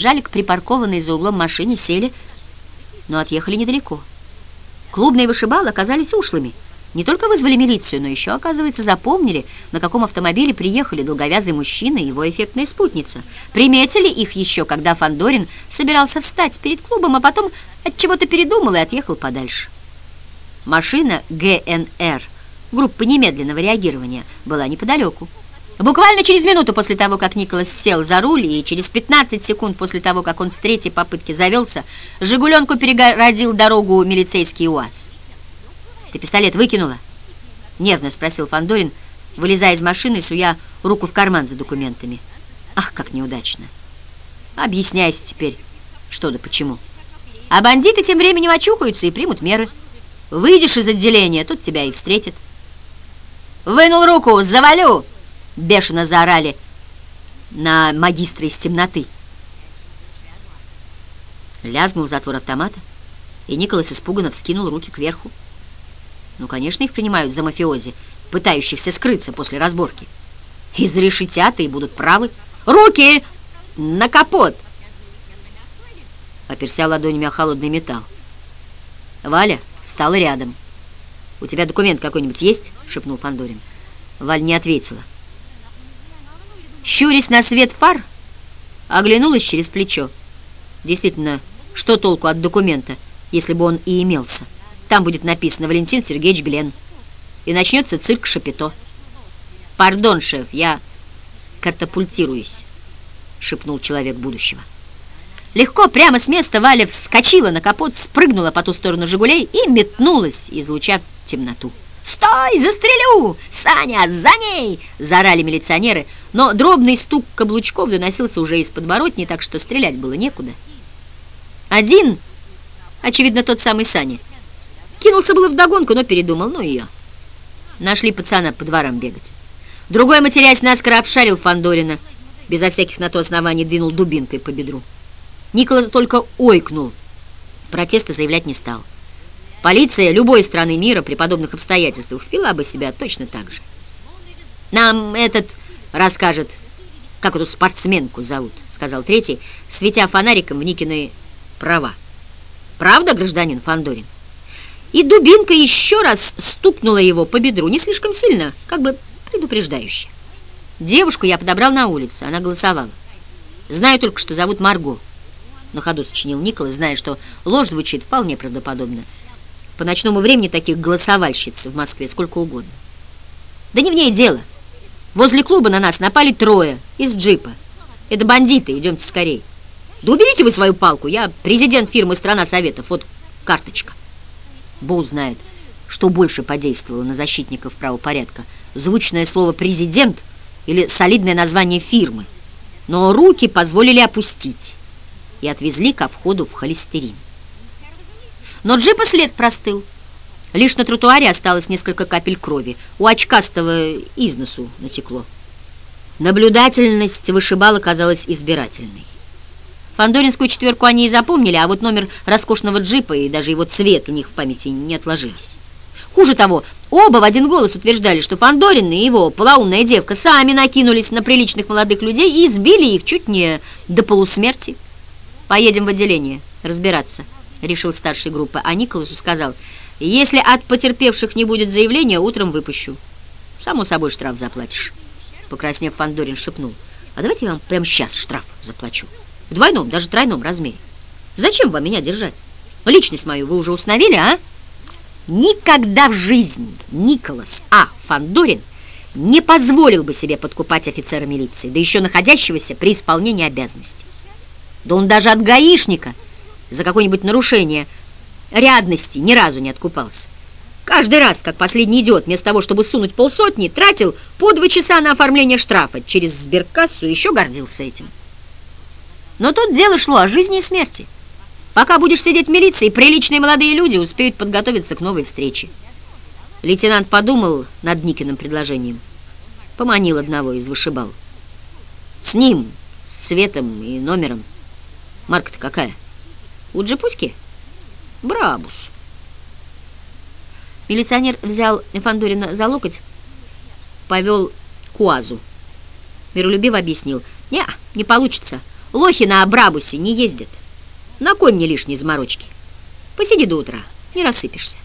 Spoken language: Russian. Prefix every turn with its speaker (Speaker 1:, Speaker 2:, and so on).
Speaker 1: Жали к припаркованной за углом машине, сели, но отъехали недалеко. Клубные вышибалы оказались ушлыми. Не только вызвали милицию, но еще, оказывается, запомнили, на каком автомобиле приехали долговязый мужчина и его эффектная спутница. Приметили их еще, когда Фандорин собирался встать перед клубом, а потом от чего-то передумал и отъехал подальше. Машина ГНР, группы немедленного реагирования, была неподалеку. Буквально через минуту после того, как Николас сел за руль, и через 15 секунд после того, как он с третьей попытки завелся, «Жигуленку» перегородил дорогу милицейский УАЗ. «Ты пистолет выкинула?» — нервно спросил Фандорин, вылезая из машины суя руку в карман за документами. «Ах, как неудачно! Объясняйся теперь, что да почему. А бандиты тем временем очухаются и примут меры. Выйдешь из отделения, тут тебя и встретят». «Вынул руку! Завалю!» Бешено заорали на магистра из темноты. Лязгнул затвор автомата, и Николас испуганно вскинул руки кверху. Ну, конечно, их принимают за мафиози, пытающихся скрыться после разборки. Изрешетят и будут правы. «Руки! На капот!» Оперся ладонями о холодный металл. Валя стала рядом. «У тебя документ какой-нибудь есть?» — шепнул Фандорин. Валь не ответила. Щурясь на свет фар, оглянулась через плечо. Действительно, что толку от документа, если бы он и имелся? Там будет написано «Валентин Сергеевич Глен». И начнется цирк Шапито. «Пардон, шеф, я катапультируюсь», — шепнул человек будущего. Легко, прямо с места Валя вскочила на капот, спрыгнула по ту сторону «Жигулей» и метнулась, излучав темноту. «Стой! Застрелю! Саня, за ней!» — заорали милиционеры, но дробный стук каблучков доносился уже из подворотни, так что стрелять было некуда. Один, очевидно, тот самый Саня, кинулся было вдогонку, но передумал, ну ее. Нашли пацана по дворам бегать. Другой, матерясь, наскоро обшарил Фандорина, безо всяких на то оснований двинул дубинкой по бедру. Николас только ойкнул, протеста заявлять не стал. Полиция любой страны мира при подобных обстоятельствах вела бы себя точно так же. «Нам этот расскажет, как эту спортсменку зовут», — сказал третий, светя фонариком в Никины права. «Правда, гражданин Фандорин? И дубинка еще раз стукнула его по бедру, не слишком сильно, как бы предупреждающе. Девушку я подобрал на улице, она голосовала. Знаю только, что зовут Марго. На ходу сочинил Николас, зная, что ложь звучит вполне правдоподобно. По ночному времени таких голосовальщиц в Москве сколько угодно. Да не в ней дело. Возле клуба на нас напали трое из джипа. Это бандиты, идемте скорей. Да уберите вы свою палку, я президент фирмы «Страна Советов», вот карточка. Бог знает, что больше подействовало на защитников правопорядка. Звучное слово «президент» или солидное название фирмы. Но руки позволили опустить и отвезли ко входу в холестерин. Но джипа след простыл. Лишь на тротуаре осталось несколько капель крови. У очкастого из носу натекло. Наблюдательность вышибала казалась избирательной. Фандоринскую четверку они и запомнили, а вот номер роскошного джипа и даже его цвет у них в памяти не отложились. Хуже того, оба в один голос утверждали, что Фандорин и его полоумная девка сами накинулись на приличных молодых людей и избили их чуть не до полусмерти. «Поедем в отделение разбираться», решил старшей группы, а Николасу сказал, «Если от потерпевших не будет заявления, утром выпущу. Само собой штраф заплатишь». Покраснев, Фандорин шепнул, «А давайте я вам прямо сейчас штраф заплачу. В двойном, даже тройном размере. Зачем вам меня держать? Личность мою вы уже установили, а?» Никогда в жизни Николас А. Фандорин не позволил бы себе подкупать офицера милиции, да еще находящегося при исполнении обязанностей. Да он даже от гаишника за какое-нибудь нарушение рядности ни разу не откупался. Каждый раз, как последний идиот, вместо того, чтобы сунуть полсотни, тратил по два часа на оформление штрафа через сберкассу и еще гордился этим. Но тут дело шло о жизни и смерти. Пока будешь сидеть в милиции, приличные молодые люди успеют подготовиться к новой встрече. Лейтенант подумал над Никиным предложением. Поманил одного из вышибал. С ним, с цветом и номером. Марка-то какая? У Джипуськи? Брабус. Милиционер взял Фандорина за локоть, повел к УАЗу. Миролюбиво объяснил. «Не, не получится. Лохи на Абрабусе не ездят. На кой мне лишние заморочки? Посиди до утра, не рассыпешься.